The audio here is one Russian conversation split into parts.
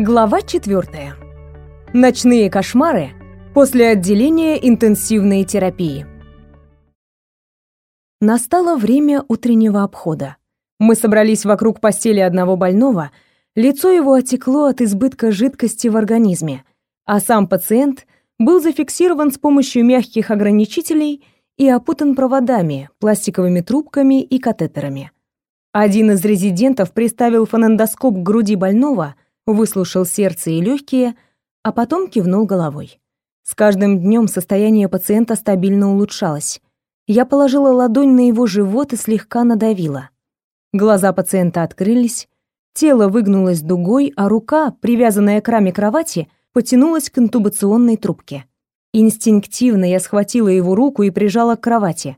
Глава 4. Ночные кошмары после отделения интенсивной терапии. Настало время утреннего обхода. Мы собрались вокруг постели одного больного, лицо его отекло от избытка жидкости в организме, а сам пациент был зафиксирован с помощью мягких ограничителей и опутан проводами, пластиковыми трубками и катетерами. Один из резидентов приставил фонендоскоп к груди больного, выслушал сердце и легкие, а потом кивнул головой. С каждым днем состояние пациента стабильно улучшалось. Я положила ладонь на его живот и слегка надавила. Глаза пациента открылись, тело выгнулось дугой, а рука, привязанная к раме кровати, потянулась к интубационной трубке. Инстинктивно я схватила его руку и прижала к кровати.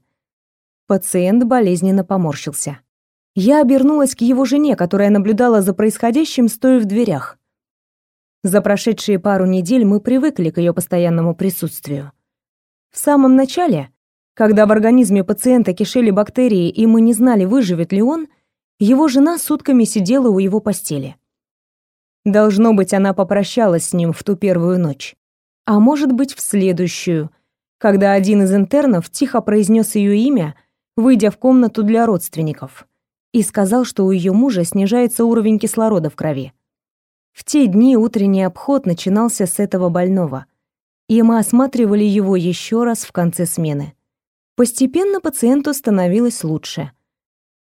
Пациент болезненно поморщился. Я обернулась к его жене, которая наблюдала за происходящим, стоя в дверях. За прошедшие пару недель мы привыкли к ее постоянному присутствию. В самом начале, когда в организме пациента кишели бактерии, и мы не знали, выживет ли он, его жена сутками сидела у его постели. Должно быть, она попрощалась с ним в ту первую ночь. А может быть, в следующую, когда один из интернов тихо произнес ее имя, выйдя в комнату для родственников и сказал, что у ее мужа снижается уровень кислорода в крови. В те дни утренний обход начинался с этого больного, и мы осматривали его еще раз в конце смены. Постепенно пациенту становилось лучше.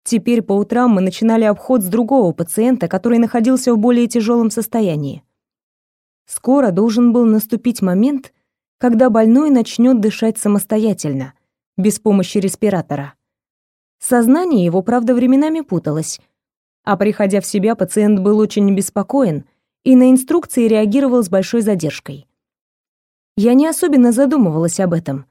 Теперь по утрам мы начинали обход с другого пациента, который находился в более тяжелом состоянии. Скоро должен был наступить момент, когда больной начнет дышать самостоятельно, без помощи респиратора. Сознание его, правда, временами путалось. А приходя в себя, пациент был очень обеспокоен и на инструкции реагировал с большой задержкой. Я не особенно задумывалась об этом.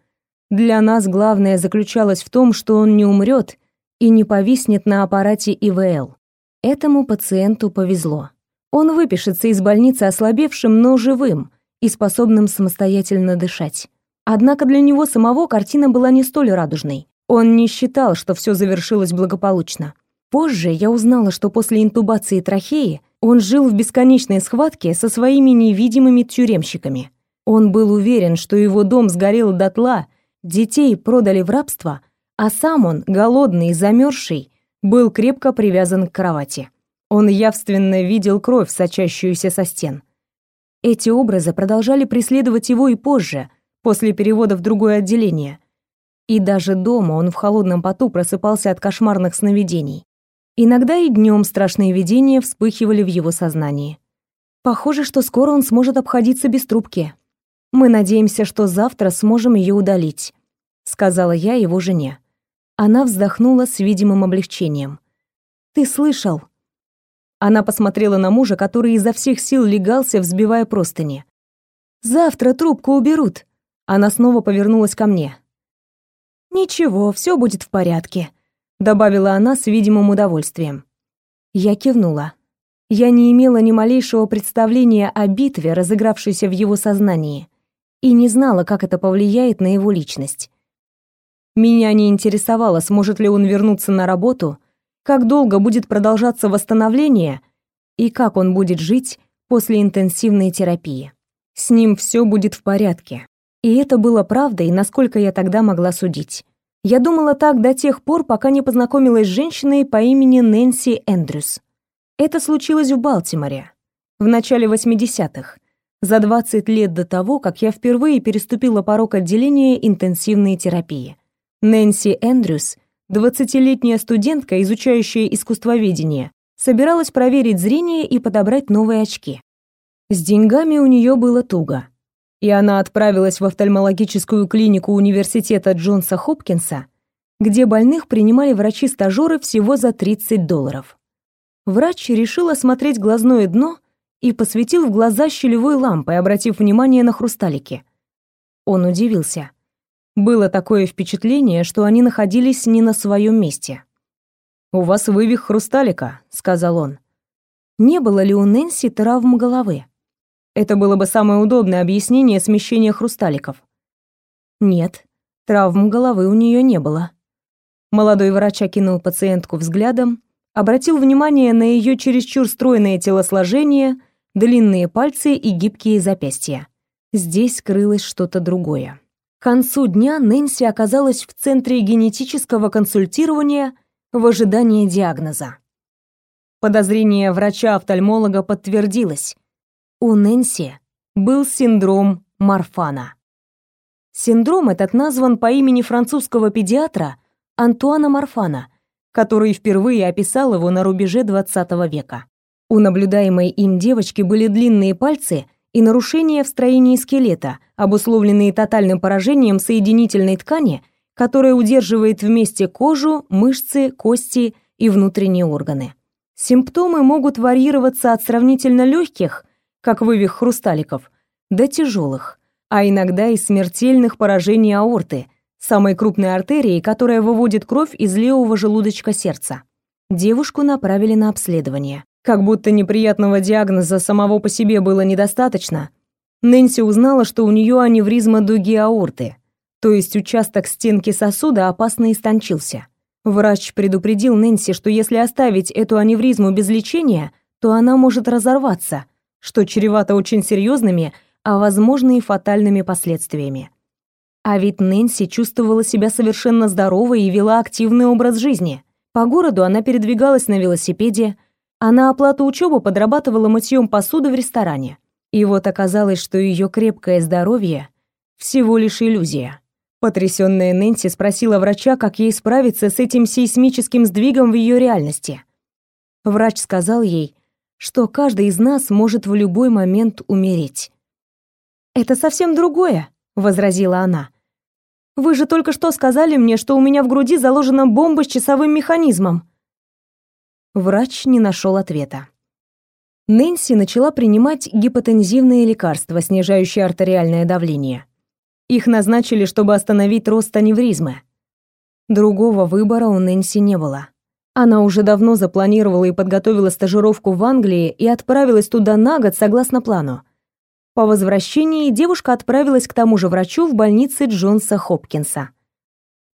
Для нас главное заключалось в том, что он не умрет и не повиснет на аппарате ИВЛ. Этому пациенту повезло. Он выпишется из больницы ослабевшим, но живым и способным самостоятельно дышать. Однако для него самого картина была не столь радужной. Он не считал, что все завершилось благополучно. Позже я узнала, что после интубации трахеи он жил в бесконечной схватке со своими невидимыми тюремщиками. Он был уверен, что его дом сгорел дотла, детей продали в рабство, а сам он, голодный и замерзший, был крепко привязан к кровати. Он явственно видел кровь, сочащуюся со стен. Эти образы продолжали преследовать его и позже, после перевода в другое отделение, и даже дома он в холодном поту просыпался от кошмарных сновидений. Иногда и днем страшные видения вспыхивали в его сознании. Похоже, что скоро он сможет обходиться без трубки. Мы надеемся, что завтра сможем ее удалить, сказала я его жене. Она вздохнула с видимым облегчением. Ты слышал? Она посмотрела на мужа, который изо всех сил легался, взбивая простыни. Завтра трубку уберут. Она снова повернулась ко мне. «Ничего, все будет в порядке», — добавила она с видимым удовольствием. Я кивнула. Я не имела ни малейшего представления о битве, разыгравшейся в его сознании, и не знала, как это повлияет на его личность. Меня не интересовало, сможет ли он вернуться на работу, как долго будет продолжаться восстановление и как он будет жить после интенсивной терапии. С ним все будет в порядке. И это было правдой, насколько я тогда могла судить. Я думала так до тех пор, пока не познакомилась с женщиной по имени Нэнси Эндрюс. Это случилось в Балтиморе в начале 80-х, за 20 лет до того, как я впервые переступила порог отделения интенсивной терапии. Нэнси Эндрюс, 20-летняя студентка, изучающая искусствоведение, собиралась проверить зрение и подобрать новые очки. С деньгами у нее было туго и она отправилась в офтальмологическую клинику университета Джонса Хопкинса, где больных принимали врачи-стажеры всего за 30 долларов. Врач решил осмотреть глазное дно и посветил в глаза щелевой лампой, обратив внимание на хрусталики. Он удивился. Было такое впечатление, что они находились не на своем месте. «У вас вывих хрусталика», — сказал он. Не было ли у Нэнси травм головы? Это было бы самое удобное объяснение смещения хрусталиков. Нет, травм головы у нее не было. Молодой врач окинул пациентку взглядом, обратил внимание на ее чересчур стройное телосложение, длинные пальцы и гибкие запястья. Здесь крылось что-то другое. К концу дня Нэнси оказалась в центре генетического консультирования в ожидании диагноза. Подозрение врача-офтальмолога подтвердилось. У Нэнси был синдром Марфана. Синдром этот назван по имени французского педиатра Антуана Марфана, который впервые описал его на рубеже XX века. У наблюдаемой им девочки были длинные пальцы и нарушения в строении скелета, обусловленные тотальным поражением соединительной ткани, которая удерживает вместе кожу, мышцы, кости и внутренние органы. Симптомы могут варьироваться от сравнительно легких, как вывих хрусталиков, до тяжелых, а иногда и смертельных поражений аорты, самой крупной артерии, которая выводит кровь из левого желудочка сердца. Девушку направили на обследование. Как будто неприятного диагноза самого по себе было недостаточно, Нэнси узнала, что у нее аневризма дуги аорты, то есть участок стенки сосуда опасно истончился. Врач предупредил Нэнси, что если оставить эту аневризму без лечения, то она может разорваться, что чревато очень серьезными, а возможно и фатальными последствиями. А ведь Нэнси чувствовала себя совершенно здоровой и вела активный образ жизни. По городу она передвигалась на велосипеде, а на оплату учебы подрабатывала мытьем посуды в ресторане. И вот оказалось, что ее крепкое здоровье всего лишь иллюзия. Потрясённая Нэнси спросила врача, как ей справиться с этим сейсмическим сдвигом в её реальности. Врач сказал ей, что каждый из нас может в любой момент умереть. «Это совсем другое», — возразила она. «Вы же только что сказали мне, что у меня в груди заложена бомба с часовым механизмом». Врач не нашел ответа. Нэнси начала принимать гипотензивные лекарства, снижающие артериальное давление. Их назначили, чтобы остановить рост аневризмы. Другого выбора у Нэнси не было. Она уже давно запланировала и подготовила стажировку в Англии и отправилась туда на год согласно плану. По возвращении девушка отправилась к тому же врачу в больнице Джонса Хопкинса.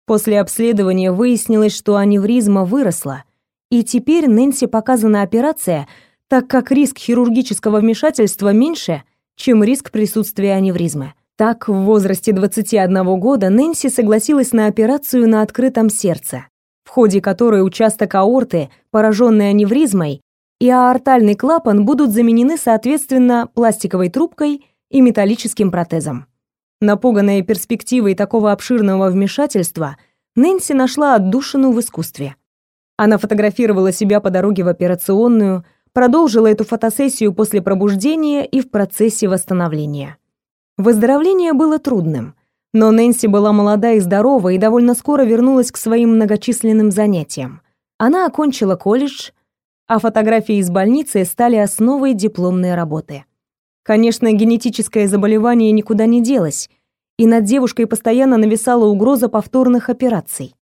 После обследования выяснилось, что аневризма выросла, и теперь Нэнси показана операция, так как риск хирургического вмешательства меньше, чем риск присутствия аневризмы. Так, в возрасте 21 года Нэнси согласилась на операцию на открытом сердце, в ходе которой участок аорты, пораженный аневризмой, и аортальный клапан будут заменены соответственно пластиковой трубкой и металлическим протезом. Напуганная перспективой такого обширного вмешательства, Нэнси нашла отдушину в искусстве. Она фотографировала себя по дороге в операционную, продолжила эту фотосессию после пробуждения и в процессе восстановления. Выздоровление было трудным, но Нэнси была молода и здорова и довольно скоро вернулась к своим многочисленным занятиям. Она окончила колледж, а фотографии из больницы стали основой дипломной работы. Конечно, генетическое заболевание никуда не делось, и над девушкой постоянно нависала угроза повторных операций.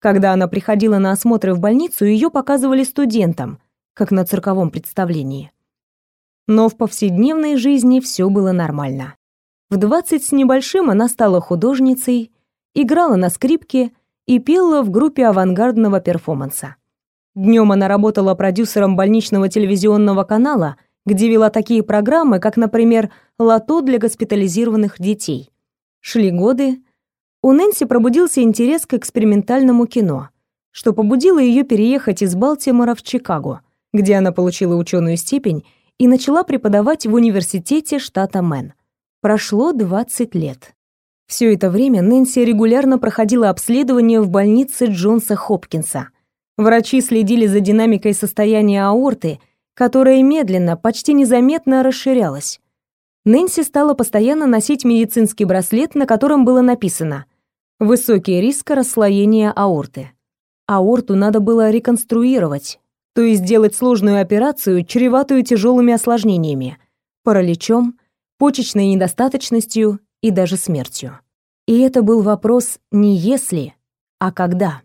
Когда она приходила на осмотры в больницу, ее показывали студентам, как на цирковом представлении. Но в повседневной жизни все было нормально. В двадцать с небольшим она стала художницей, играла на скрипке и пела в группе авангардного перформанса. Днем она работала продюсером больничного телевизионного канала, где вела такие программы, как, например, «Лото для госпитализированных детей». Шли годы. У Нэнси пробудился интерес к экспериментальному кино, что побудило ее переехать из Балтимора в Чикаго, где она получила ученую степень и начала преподавать в университете штата Мэн. Прошло 20 лет. Все это время Нэнси регулярно проходила обследование в больнице Джонса Хопкинса. Врачи следили за динамикой состояния аорты, которая медленно, почти незаметно расширялась. Нэнси стала постоянно носить медицинский браслет, на котором было написано «Высокий риск расслоения аорты». Аорту надо было реконструировать, то есть сделать сложную операцию, чреватую тяжелыми осложнениями, параличом, почечной недостаточностью и даже смертью. И это был вопрос не если, а когда.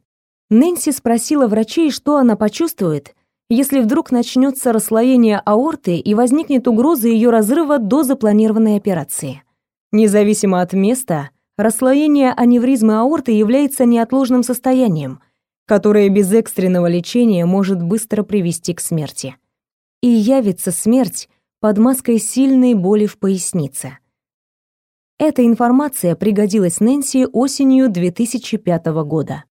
Нэнси спросила врачей, что она почувствует, если вдруг начнется расслоение аорты и возникнет угроза ее разрыва до запланированной операции. Независимо от места, расслоение аневризмы аорты является неотложным состоянием, которое без экстренного лечения может быстро привести к смерти. И явится смерть под маской сильной боли в пояснице. Эта информация пригодилась Нэнси осенью 2005 года.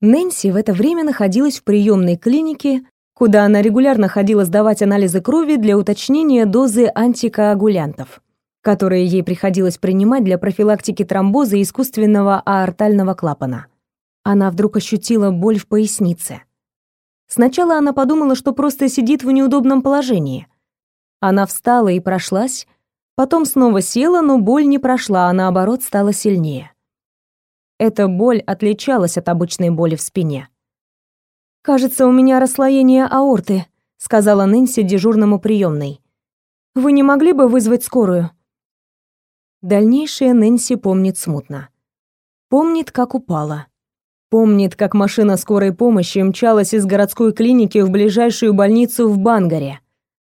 Нэнси в это время находилась в приемной клинике, куда она регулярно ходила сдавать анализы крови для уточнения дозы антикоагулянтов, которые ей приходилось принимать для профилактики тромбоза искусственного аортального клапана. Она вдруг ощутила боль в пояснице. Сначала она подумала, что просто сидит в неудобном положении. Она встала и прошлась, потом снова села, но боль не прошла, а наоборот стала сильнее. Эта боль отличалась от обычной боли в спине. «Кажется, у меня расслоение аорты», — сказала Нэнси дежурному приемной. «Вы не могли бы вызвать скорую?» Дальнейшее Нэнси помнит смутно. Помнит, как упала. Помнит, как машина скорой помощи мчалась из городской клиники в ближайшую больницу в Бангаре.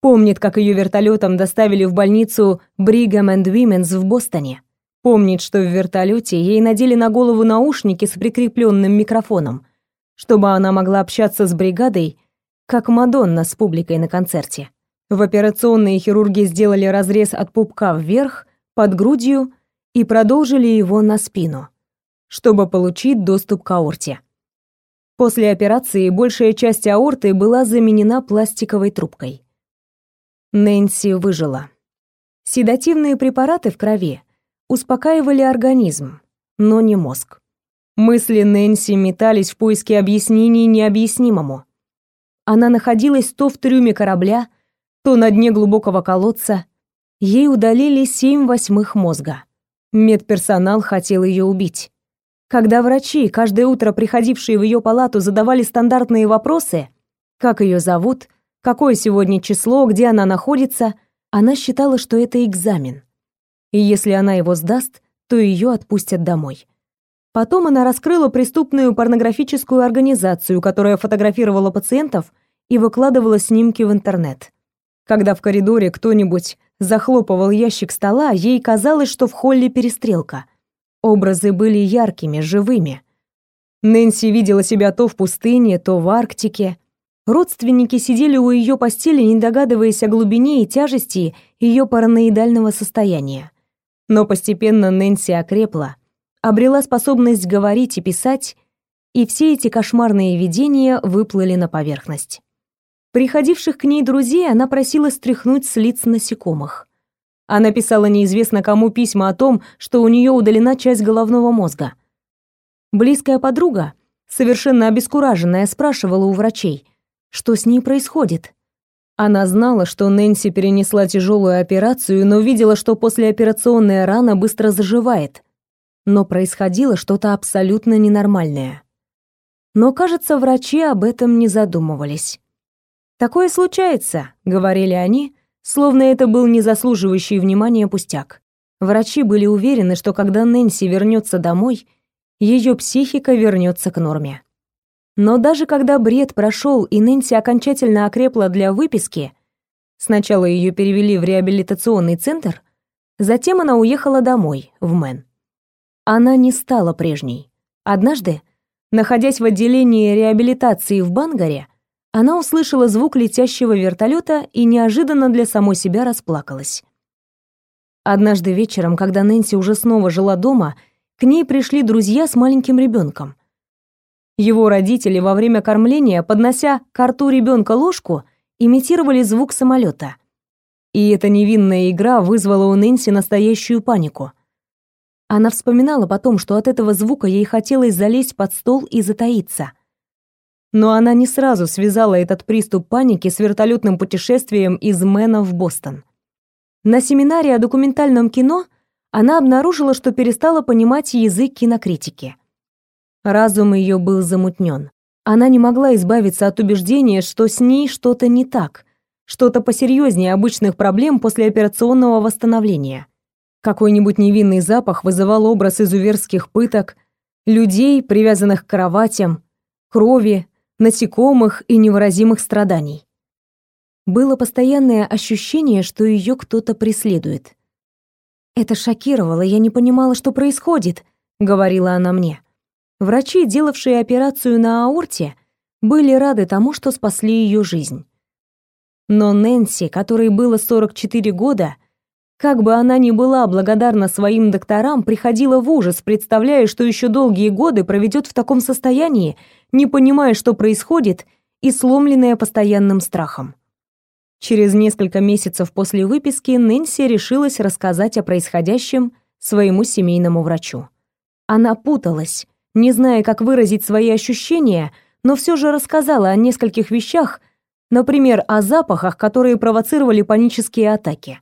Помнит, как ее вертолетом доставили в больницу Brigham and Women's в Бостоне. Помнит, что в вертолете ей надели на голову наушники с прикрепленным микрофоном, чтобы она могла общаться с бригадой, как Мадонна с публикой на концерте. В операционной хирурги сделали разрез от пупка вверх, под грудью и продолжили его на спину чтобы получить доступ к аорте. После операции большая часть аорты была заменена пластиковой трубкой. Нэнси выжила. Седативные препараты в крови успокаивали организм, но не мозг. Мысли Нэнси метались в поиске объяснений необъяснимому. Она находилась то в трюме корабля, то на дне глубокого колодца. Ей удалили семь восьмых мозга. Медперсонал хотел ее убить. Когда врачи, каждое утро приходившие в ее палату, задавали стандартные вопросы, как ее зовут, какое сегодня число, где она находится, она считала, что это экзамен. И если она его сдаст, то ее отпустят домой. Потом она раскрыла преступную порнографическую организацию, которая фотографировала пациентов и выкладывала снимки в интернет. Когда в коридоре кто-нибудь захлопывал ящик стола, ей казалось, что в холле перестрелка. Образы были яркими, живыми. Нэнси видела себя то в пустыне, то в Арктике. Родственники сидели у ее постели, не догадываясь о глубине и тяжести ее параноидального состояния. Но постепенно Нэнси окрепла, обрела способность говорить и писать, и все эти кошмарные видения выплыли на поверхность. Приходивших к ней друзей она просила стряхнуть с лиц насекомых. Она писала неизвестно кому письма о том, что у нее удалена часть головного мозга. Близкая подруга, совершенно обескураженная, спрашивала у врачей, что с ней происходит. Она знала, что Нэнси перенесла тяжелую операцию, но видела, что послеоперационная рана быстро заживает. Но происходило что-то абсолютно ненормальное. Но, кажется, врачи об этом не задумывались. «Такое случается», — говорили они, Словно это был незаслуживающий внимания пустяк. Врачи были уверены, что когда Нэнси вернется домой, ее психика вернется к норме. Но даже когда бред прошел и Нэнси окончательно окрепла для выписки, сначала ее перевели в реабилитационный центр, затем она уехала домой, в Мэн. Она не стала прежней. Однажды, находясь в отделении реабилитации в Бангаре, она услышала звук летящего вертолета и неожиданно для самой себя расплакалась. Однажды вечером, когда Нэнси уже снова жила дома, к ней пришли друзья с маленьким ребенком. Его родители во время кормления, поднося к рту ребенка ложку, имитировали звук самолета. И эта невинная игра вызвала у Нэнси настоящую панику. Она вспоминала потом, что от этого звука ей хотелось залезть под стол и затаиться — но она не сразу связала этот приступ паники с вертолетным путешествием из Мэна в Бостон. На семинаре о документальном кино она обнаружила, что перестала понимать язык кинокритики. Разум ее был замутнен. Она не могла избавиться от убеждения, что с ней что-то не так, что-то посерьезнее обычных проблем после операционного восстановления. Какой-нибудь невинный запах вызывал образ изуверских пыток, людей, привязанных к кроватям, крови, насекомых и невыразимых страданий. Было постоянное ощущение, что ее кто-то преследует. «Это шокировало, я не понимала, что происходит», — говорила она мне. Врачи, делавшие операцию на аорте, были рады тому, что спасли ее жизнь. Но Нэнси, которой было 44 года, как бы она ни была благодарна своим докторам, приходила в ужас, представляя, что еще долгие годы проведет в таком состоянии, не понимая, что происходит, и сломленная постоянным страхом. Через несколько месяцев после выписки Нэнси решилась рассказать о происходящем своему семейному врачу. Она путалась, не зная, как выразить свои ощущения, но все же рассказала о нескольких вещах, например, о запахах, которые провоцировали панические атаки.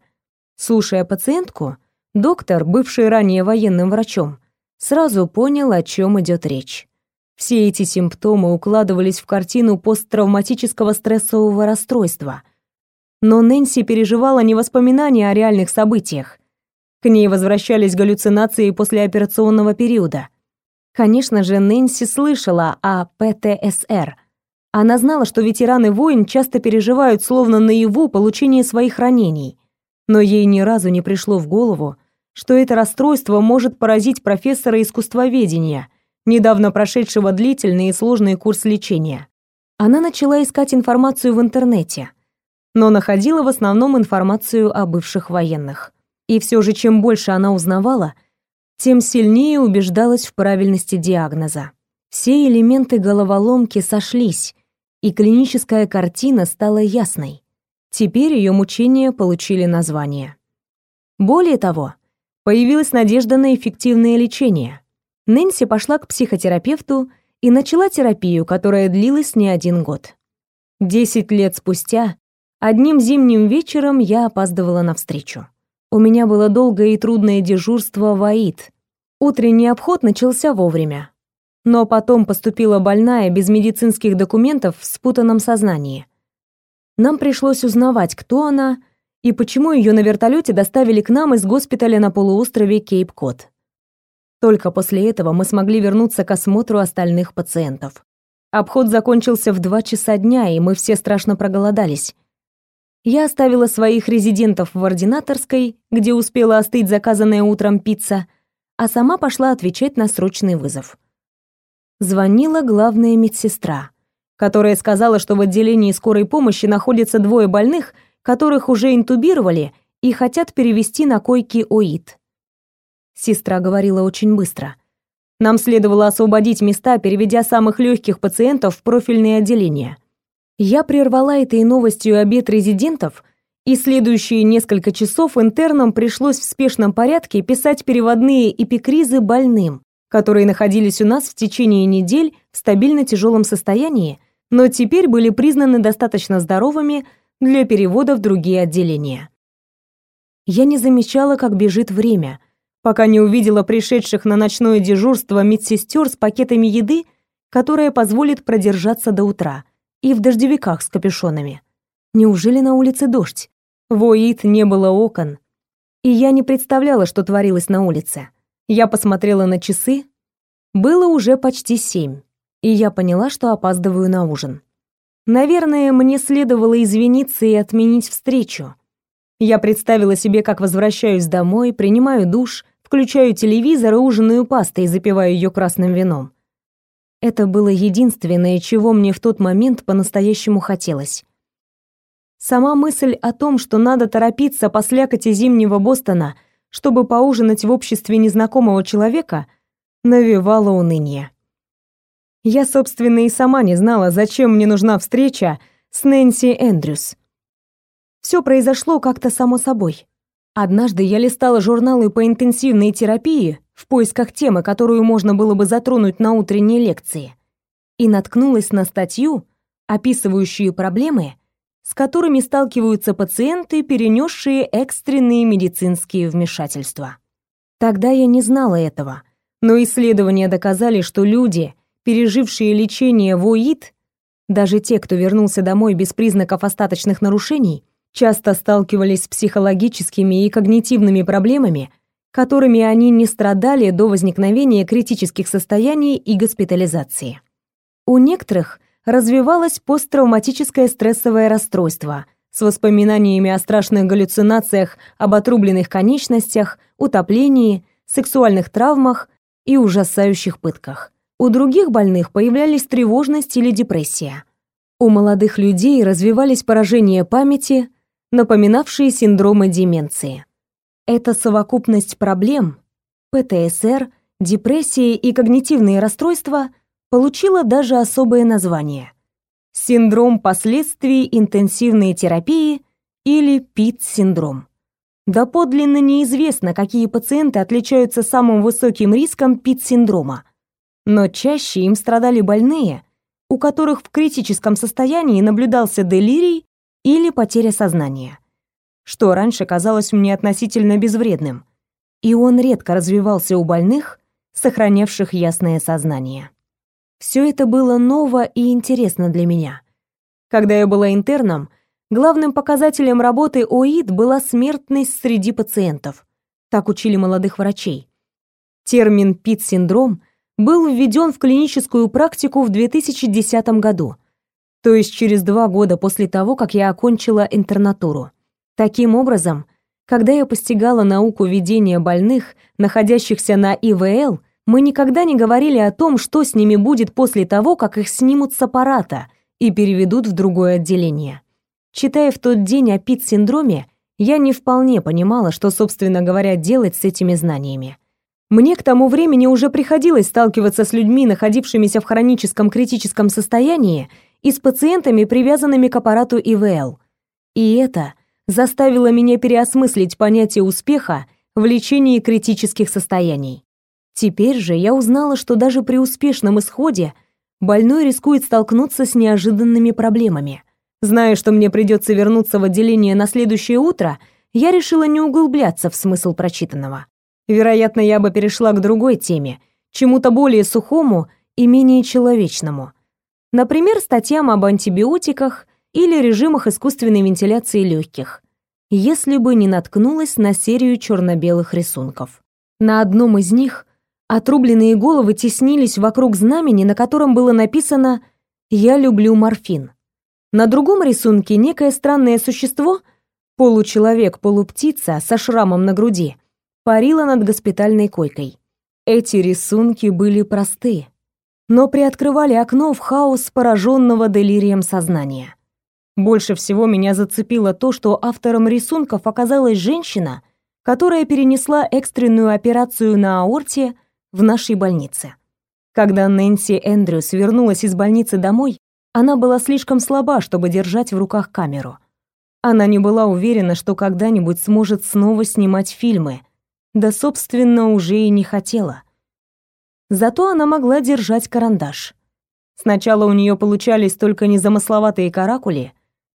Слушая пациентку, доктор, бывший ранее военным врачом, сразу понял, о чем идет речь. Все эти симптомы укладывались в картину посттравматического стрессового расстройства. Но Нэнси переживала не воспоминания о реальных событиях. К ней возвращались галлюцинации послеоперационного периода. Конечно же, Нэнси слышала о ПТСР. Она знала, что ветераны войн часто переживают словно наяву получение своих ранений. Но ей ни разу не пришло в голову, что это расстройство может поразить профессора искусствоведения – недавно прошедшего длительный и сложный курс лечения. Она начала искать информацию в интернете, но находила в основном информацию о бывших военных. И все же, чем больше она узнавала, тем сильнее убеждалась в правильности диагноза. Все элементы головоломки сошлись, и клиническая картина стала ясной. Теперь ее мучения получили название. Более того, появилась надежда на эффективное лечение. Нэнси пошла к психотерапевту и начала терапию, которая длилась не один год. Десять лет спустя, одним зимним вечером я опаздывала на встречу. У меня было долгое и трудное дежурство в АИД. Утренний обход начался вовремя. Но потом поступила больная без медицинских документов в спутанном сознании. Нам пришлось узнавать, кто она и почему ее на вертолете доставили к нам из госпиталя на полуострове Кейп-Кот. Только после этого мы смогли вернуться к осмотру остальных пациентов. Обход закончился в два часа дня, и мы все страшно проголодались. Я оставила своих резидентов в ординаторской, где успела остыть заказанная утром пицца, а сама пошла отвечать на срочный вызов. Звонила главная медсестра, которая сказала, что в отделении скорой помощи находятся двое больных, которых уже интубировали и хотят перевести на койки ОИД. Сестра говорила очень быстро. Нам следовало освободить места, переведя самых легких пациентов в профильные отделения. Я прервала этой новостью обед резидентов, и следующие несколько часов интернам пришлось в спешном порядке писать переводные эпикризы больным, которые находились у нас в течение недель в стабильно тяжелом состоянии, но теперь были признаны достаточно здоровыми для перевода в другие отделения. Я не замечала, как бежит время — пока не увидела пришедших на ночное дежурство медсестер с пакетами еды, которая позволит продержаться до утра, и в дождевиках с капюшонами. Неужели на улице дождь? В ОИД не было окон, и я не представляла, что творилось на улице. Я посмотрела на часы. Было уже почти семь, и я поняла, что опаздываю на ужин. Наверное, мне следовало извиниться и отменить встречу. Я представила себе, как возвращаюсь домой, принимаю душ, включаю телевизор и ужинаю пастой, запиваю ее красным вином. Это было единственное, чего мне в тот момент по-настоящему хотелось. Сама мысль о том, что надо торопиться по слякоти зимнего Бостона, чтобы поужинать в обществе незнакомого человека, навевала уныние. Я, собственно, и сама не знала, зачем мне нужна встреча с Нэнси Эндрюс. Все произошло как-то само собой. Однажды я листала журналы по интенсивной терапии в поисках темы, которую можно было бы затронуть на утренней лекции, и наткнулась на статью, описывающую проблемы, с которыми сталкиваются пациенты, перенесшие экстренные медицинские вмешательства. Тогда я не знала этого, но исследования доказали, что люди, пережившие лечение в ОИД, даже те, кто вернулся домой без признаков остаточных нарушений, часто сталкивались с психологическими и когнитивными проблемами, которыми они не страдали до возникновения критических состояний и госпитализации. У некоторых развивалось посттравматическое стрессовое расстройство с воспоминаниями о страшных галлюцинациях об отрубленных конечностях, утоплении, сексуальных травмах и ужасающих пытках. У других больных появлялись тревожность или депрессия. У молодых людей развивались поражения памяти, напоминавшие синдромы деменции. Эта совокупность проблем ПТСР, депрессии и когнитивные расстройства получила даже особое название синдром последствий интенсивной терапии или ПИТ-синдром. Доподлинно неизвестно, какие пациенты отличаются самым высоким риском ПИТ-синдрома, но чаще им страдали больные, у которых в критическом состоянии наблюдался делирий или потеря сознания, что раньше казалось мне относительно безвредным, и он редко развивался у больных, сохранявших ясное сознание. Все это было ново и интересно для меня. Когда я была интерном, главным показателем работы ОИД была смертность среди пациентов. Так учили молодых врачей. Термин ПИТ-синдром был введен в клиническую практику в 2010 году, то есть через два года после того, как я окончила интернатуру. Таким образом, когда я постигала науку ведения больных, находящихся на ИВЛ, мы никогда не говорили о том, что с ними будет после того, как их снимут с аппарата и переведут в другое отделение. Читая в тот день о ПИТ-синдроме, я не вполне понимала, что, собственно говоря, делать с этими знаниями. Мне к тому времени уже приходилось сталкиваться с людьми, находившимися в хроническом критическом состоянии, и с пациентами, привязанными к аппарату ИВЛ. И это заставило меня переосмыслить понятие успеха в лечении критических состояний. Теперь же я узнала, что даже при успешном исходе больной рискует столкнуться с неожиданными проблемами. Зная, что мне придется вернуться в отделение на следующее утро, я решила не углубляться в смысл прочитанного. Вероятно, я бы перешла к другой теме, чему-то более сухому и менее человечному. Например, статьям об антибиотиках или режимах искусственной вентиляции легких, если бы не наткнулась на серию черно-белых рисунков. На одном из них Отрубленные головы теснились вокруг знамени, на котором было написано «Я люблю морфин». На другом рисунке некое странное существо, получеловек-полуптица со шрамом на груди, парило над госпитальной койкой. Эти рисунки были просты, но приоткрывали окно в хаос пораженного делирием сознания. Больше всего меня зацепило то, что автором рисунков оказалась женщина, которая перенесла экстренную операцию на аорте в нашей больнице. Когда Нэнси Эндрюс вернулась из больницы домой, она была слишком слаба, чтобы держать в руках камеру. Она не была уверена, что когда-нибудь сможет снова снимать фильмы, да, собственно, уже и не хотела. Зато она могла держать карандаш. Сначала у нее получались только незамысловатые каракули,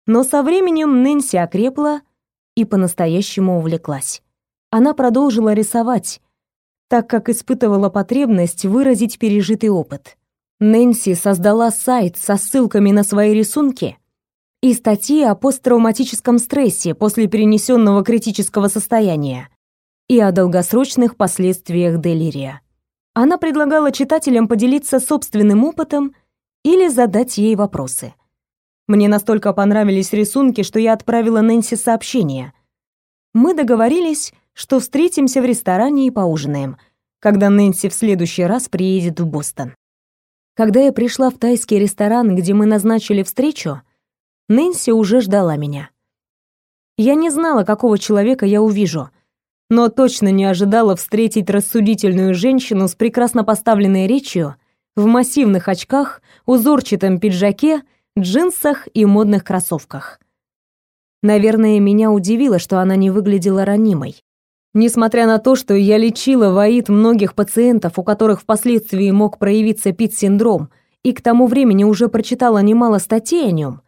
но со временем Нэнси окрепла и по-настоящему увлеклась. Она продолжила рисовать, так как испытывала потребность выразить пережитый опыт. Нэнси создала сайт со ссылками на свои рисунки и статьи о посттравматическом стрессе после перенесенного критического состояния и о долгосрочных последствиях делирия. Она предлагала читателям поделиться собственным опытом или задать ей вопросы. Мне настолько понравились рисунки, что я отправила Нэнси сообщение. Мы договорились, что встретимся в ресторане и поужинаем, когда Нэнси в следующий раз приедет в Бостон. Когда я пришла в тайский ресторан, где мы назначили встречу, Нэнси уже ждала меня. Я не знала, какого человека я увижу, но точно не ожидала встретить рассудительную женщину с прекрасно поставленной речью, в массивных очках, узорчатом пиджаке, джинсах и модных кроссовках. Наверное, меня удивило, что она не выглядела ранимой. Несмотря на то, что я лечила в многих пациентов, у которых впоследствии мог проявиться ПИТ-синдром, и к тому времени уже прочитала немало статей о нем,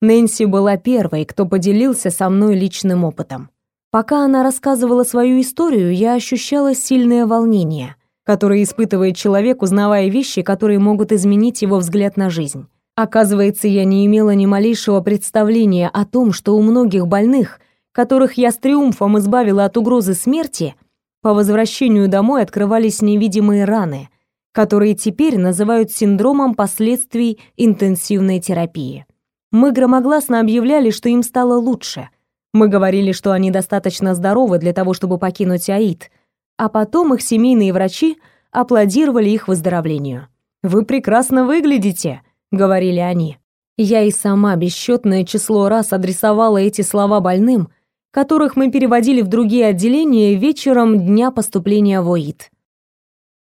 Нэнси была первой, кто поделился со мной личным опытом. Пока она рассказывала свою историю, я ощущала сильное волнение, которое испытывает человек, узнавая вещи, которые могут изменить его взгляд на жизнь. Оказывается, я не имела ни малейшего представления о том, что у многих больных – которых я с триумфом избавила от угрозы смерти, по возвращению домой открывались невидимые раны, которые теперь называют синдромом последствий интенсивной терапии. Мы громогласно объявляли, что им стало лучше. Мы говорили, что они достаточно здоровы для того, чтобы покинуть АИД, а потом их семейные врачи аплодировали их выздоровлению. «Вы прекрасно выглядите», — говорили они. Я и сама бесчетное число раз адресовала эти слова больным, которых мы переводили в другие отделения вечером дня поступления в ОИД.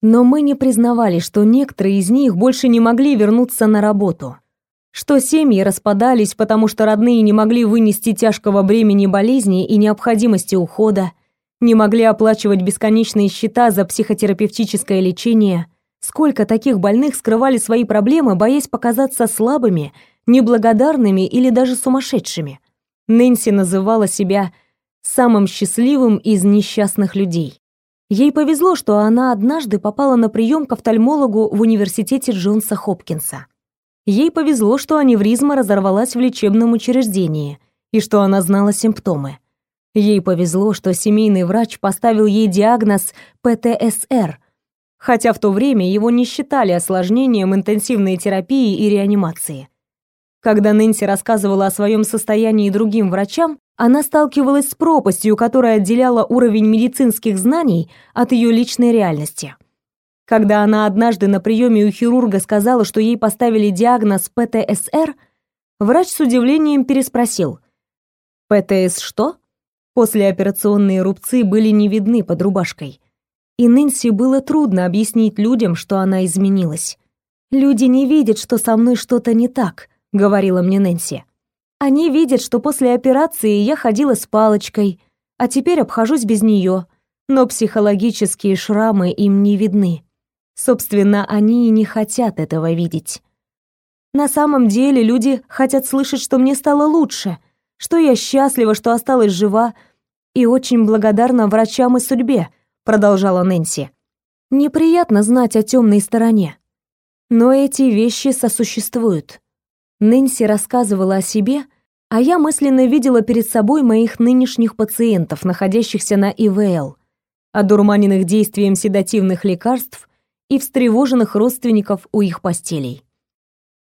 Но мы не признавали, что некоторые из них больше не могли вернуться на работу, что семьи распадались, потому что родные не могли вынести тяжкого бремени болезни и необходимости ухода, не могли оплачивать бесконечные счета за психотерапевтическое лечение. Сколько таких больных скрывали свои проблемы, боясь показаться слабыми, неблагодарными или даже сумасшедшими. Нэнси называла себя самым счастливым из несчастных людей. Ей повезло, что она однажды попала на прием к офтальмологу в университете Джонса Хопкинса. Ей повезло, что аневризма разорвалась в лечебном учреждении и что она знала симптомы. Ей повезло, что семейный врач поставил ей диагноз ПТСР, хотя в то время его не считали осложнением интенсивной терапии и реанимации. Когда Нэнси рассказывала о своем состоянии другим врачам, она сталкивалась с пропастью, которая отделяла уровень медицинских знаний от ее личной реальности. Когда она однажды на приеме у хирурга сказала, что ей поставили диагноз ПТСР, врач с удивлением переспросил. «ПТС что?» Послеоперационные рубцы были не видны под рубашкой. И Нэнси было трудно объяснить людям, что она изменилась. «Люди не видят, что со мной что-то не так», — говорила мне Нэнси. Они видят, что после операции я ходила с палочкой, а теперь обхожусь без нее, но психологические шрамы им не видны. Собственно, они и не хотят этого видеть. На самом деле люди хотят слышать, что мне стало лучше, что я счастлива, что осталась жива и очень благодарна врачам и судьбе, продолжала Нэнси. Неприятно знать о темной стороне. Но эти вещи сосуществуют. Нэнси рассказывала о себе, а я мысленно видела перед собой моих нынешних пациентов, находящихся на ИВЛ, одурманенных действием седативных лекарств и встревоженных родственников у их постелей.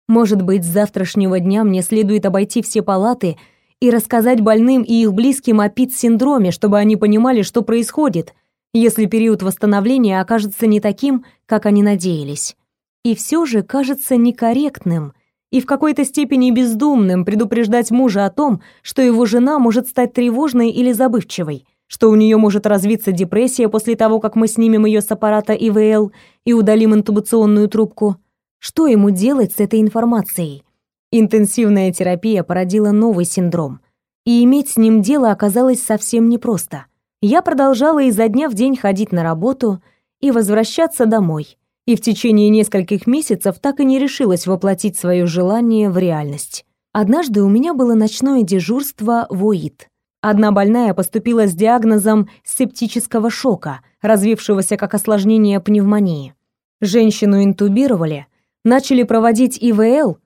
Может быть, с завтрашнего дня мне следует обойти все палаты и рассказать больным и их близким о ПИТ-синдроме, чтобы они понимали, что происходит, если период восстановления окажется не таким, как они надеялись. И все же кажется некорректным и в какой-то степени бездумным предупреждать мужа о том, что его жена может стать тревожной или забывчивой, что у нее может развиться депрессия после того, как мы снимем ее с аппарата ИВЛ и удалим интубационную трубку. Что ему делать с этой информацией? Интенсивная терапия породила новый синдром, и иметь с ним дело оказалось совсем непросто. Я продолжала изо дня в день ходить на работу и возвращаться домой, и в течение нескольких месяцев так и не решилась воплотить свое желание в реальность. Однажды у меня было ночное дежурство в УИД. Одна больная поступила с диагнозом септического шока, развившегося как осложнение пневмонии. Женщину интубировали, начали проводить ИВЛ,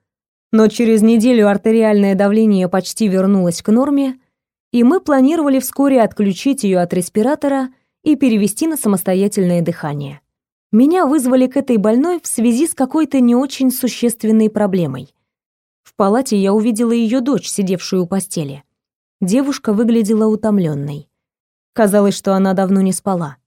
но через неделю артериальное давление почти вернулось к норме, и мы планировали вскоре отключить ее от респиратора и перевести на самостоятельное дыхание меня вызвали к этой больной в связи с какой-то не очень существенной проблемой. В палате я увидела ее дочь, сидевшую у постели. Девушка выглядела утомленной. Казалось, что она давно не спала.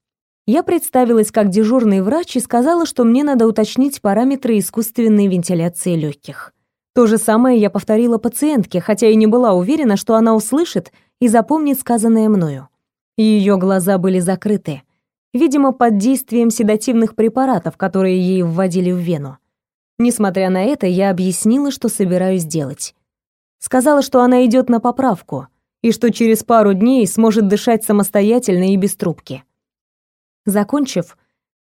Я представилась как дежурный врач и сказала, что мне надо уточнить параметры искусственной вентиляции легких. То же самое я повторила пациентке, хотя и не была уверена, что она услышит и запомнит сказанное мною. Ее глаза были закрыты видимо, под действием седативных препаратов, которые ей вводили в вену. Несмотря на это, я объяснила, что собираюсь делать. Сказала, что она идет на поправку и что через пару дней сможет дышать самостоятельно и без трубки. Закончив,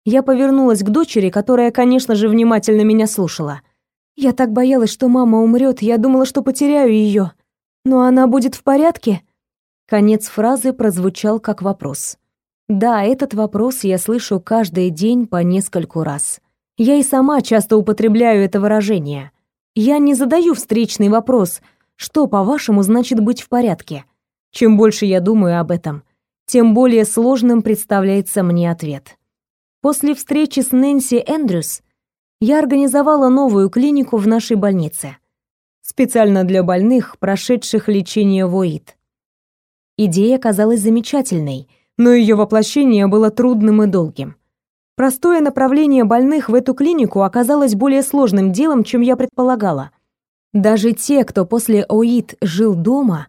я повернулась к дочери, которая, конечно же, внимательно меня слушала. Я так боялась, что мама умрет, я думала, что потеряю ее. Но она будет в порядке? Конец фразы прозвучал как вопрос. Да, этот вопрос я слышу каждый день по нескольку раз. Я и сама часто употребляю это выражение. Я не задаю встречный вопрос, что, по-вашему, значит быть в порядке. Чем больше я думаю об этом, тем более сложным представляется мне ответ. После встречи с Нэнси Эндрюс я организовала новую клинику в нашей больнице. Специально для больных, прошедших лечение в ОИД. Идея казалась замечательной — но ее воплощение было трудным и долгим. Простое направление больных в эту клинику оказалось более сложным делом, чем я предполагала. Даже те, кто после ОИД жил дома,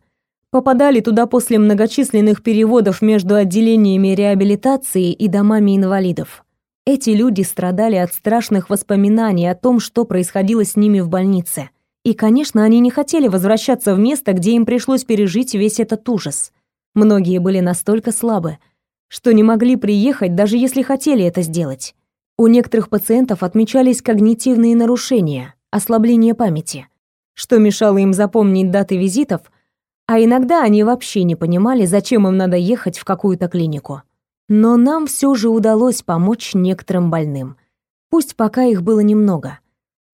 попадали туда после многочисленных переводов между отделениями реабилитации и домами инвалидов. Эти люди страдали от страшных воспоминаний о том, что происходило с ними в больнице. И, конечно, они не хотели возвращаться в место, где им пришлось пережить весь этот ужас. Многие были настолько слабы, что не могли приехать, даже если хотели это сделать. У некоторых пациентов отмечались когнитивные нарушения, ослабление памяти, что мешало им запомнить даты визитов, а иногда они вообще не понимали, зачем им надо ехать в какую-то клинику. Но нам все же удалось помочь некоторым больным. Пусть пока их было немного.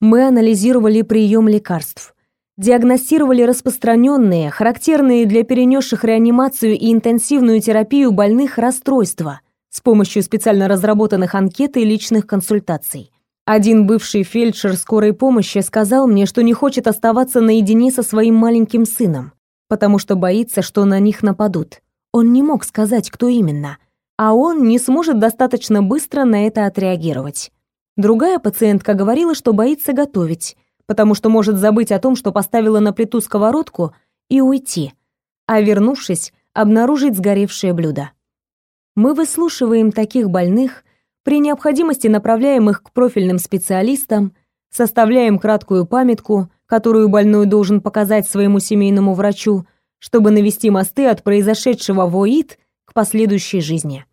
Мы анализировали прием лекарств, диагностировали распространенные, характерные для перенесших реанимацию и интенсивную терапию больных расстройства с помощью специально разработанных анкет и личных консультаций. Один бывший фельдшер скорой помощи сказал мне, что не хочет оставаться наедине со своим маленьким сыном, потому что боится, что на них нападут. Он не мог сказать, кто именно — а он не сможет достаточно быстро на это отреагировать. Другая пациентка говорила, что боится готовить, потому что может забыть о том, что поставила на плиту сковородку, и уйти, а вернувшись, обнаружить сгоревшее блюдо. Мы выслушиваем таких больных, при необходимости направляем их к профильным специалистам, составляем краткую памятку, которую больной должен показать своему семейному врачу, чтобы навести мосты от произошедшего в ОИД к последующей жизни.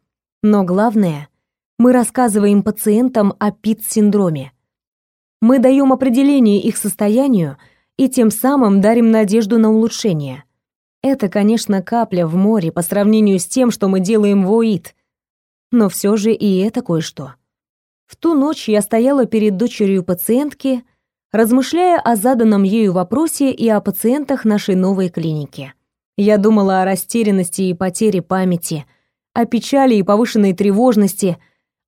Но главное, мы рассказываем пациентам о ПИТ-синдроме. Мы даем определение их состоянию и тем самым дарим надежду на улучшение. Это, конечно, капля в море по сравнению с тем, что мы делаем в ОИД. Но все же и это кое-что. В ту ночь я стояла перед дочерью пациентки, размышляя о заданном ею вопросе и о пациентах нашей новой клиники. Я думала о растерянности и потере памяти, о печали и повышенной тревожности,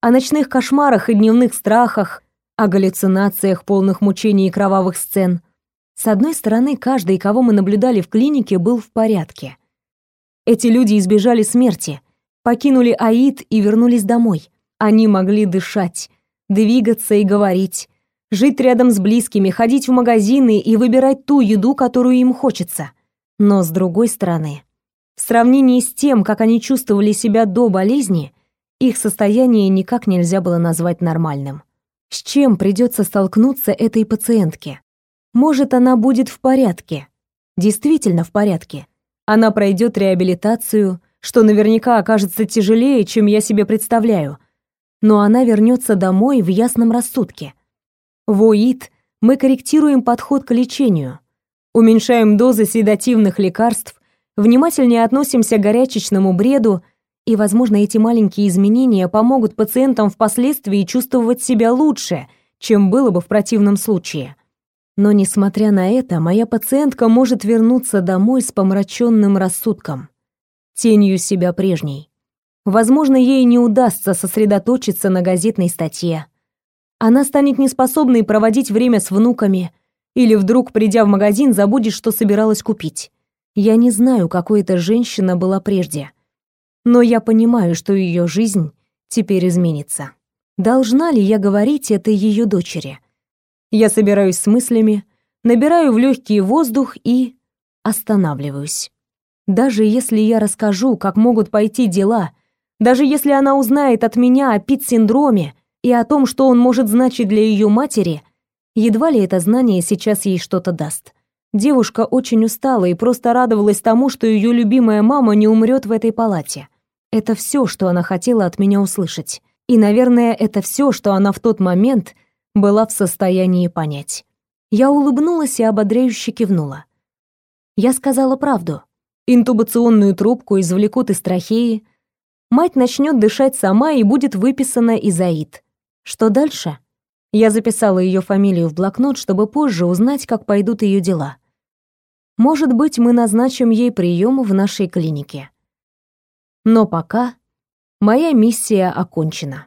о ночных кошмарах и дневных страхах, о галлюцинациях, полных мучений и кровавых сцен. С одной стороны, каждый, кого мы наблюдали в клинике, был в порядке. Эти люди избежали смерти, покинули Аид и вернулись домой. Они могли дышать, двигаться и говорить, жить рядом с близкими, ходить в магазины и выбирать ту еду, которую им хочется — но с другой стороны, в сравнении с тем, как они чувствовали себя до болезни, их состояние никак нельзя было назвать нормальным. С чем придется столкнуться этой пациентке? Может, она будет в порядке? Действительно в порядке. Она пройдет реабилитацию, что наверняка окажется тяжелее, чем я себе представляю. Но она вернется домой в ясном рассудке. В мы корректируем подход к лечению, уменьшаем дозы седативных лекарств, внимательнее относимся к горячечному бреду, и, возможно, эти маленькие изменения помогут пациентам впоследствии чувствовать себя лучше, чем было бы в противном случае. Но, несмотря на это, моя пациентка может вернуться домой с помраченным рассудком, тенью себя прежней. Возможно, ей не удастся сосредоточиться на газетной статье. Она станет неспособной проводить время с внуками – или вдруг, придя в магазин, забудешь, что собиралась купить. Я не знаю, какой эта женщина была прежде. Но я понимаю, что ее жизнь теперь изменится. Должна ли я говорить это ее дочери? Я собираюсь с мыслями, набираю в легкий воздух и останавливаюсь. Даже если я расскажу, как могут пойти дела, даже если она узнает от меня о ПИТ-синдроме и о том, что он может значить для ее матери – Едва ли это знание сейчас ей что-то даст. Девушка очень устала и просто радовалась тому, что ее любимая мама не умрет в этой палате. Это все, что она хотела от меня услышать. И, наверное, это все, что она в тот момент была в состоянии понять. Я улыбнулась и ободряюще кивнула. Я сказала правду. Интубационную трубку извлекут из трахеи, мать начнет дышать сама и будет выписана из АИД. Что дальше? Я записала ее фамилию в блокнот, чтобы позже узнать, как пойдут ее дела. Может быть, мы назначим ей прием в нашей клинике. Но пока моя миссия окончена.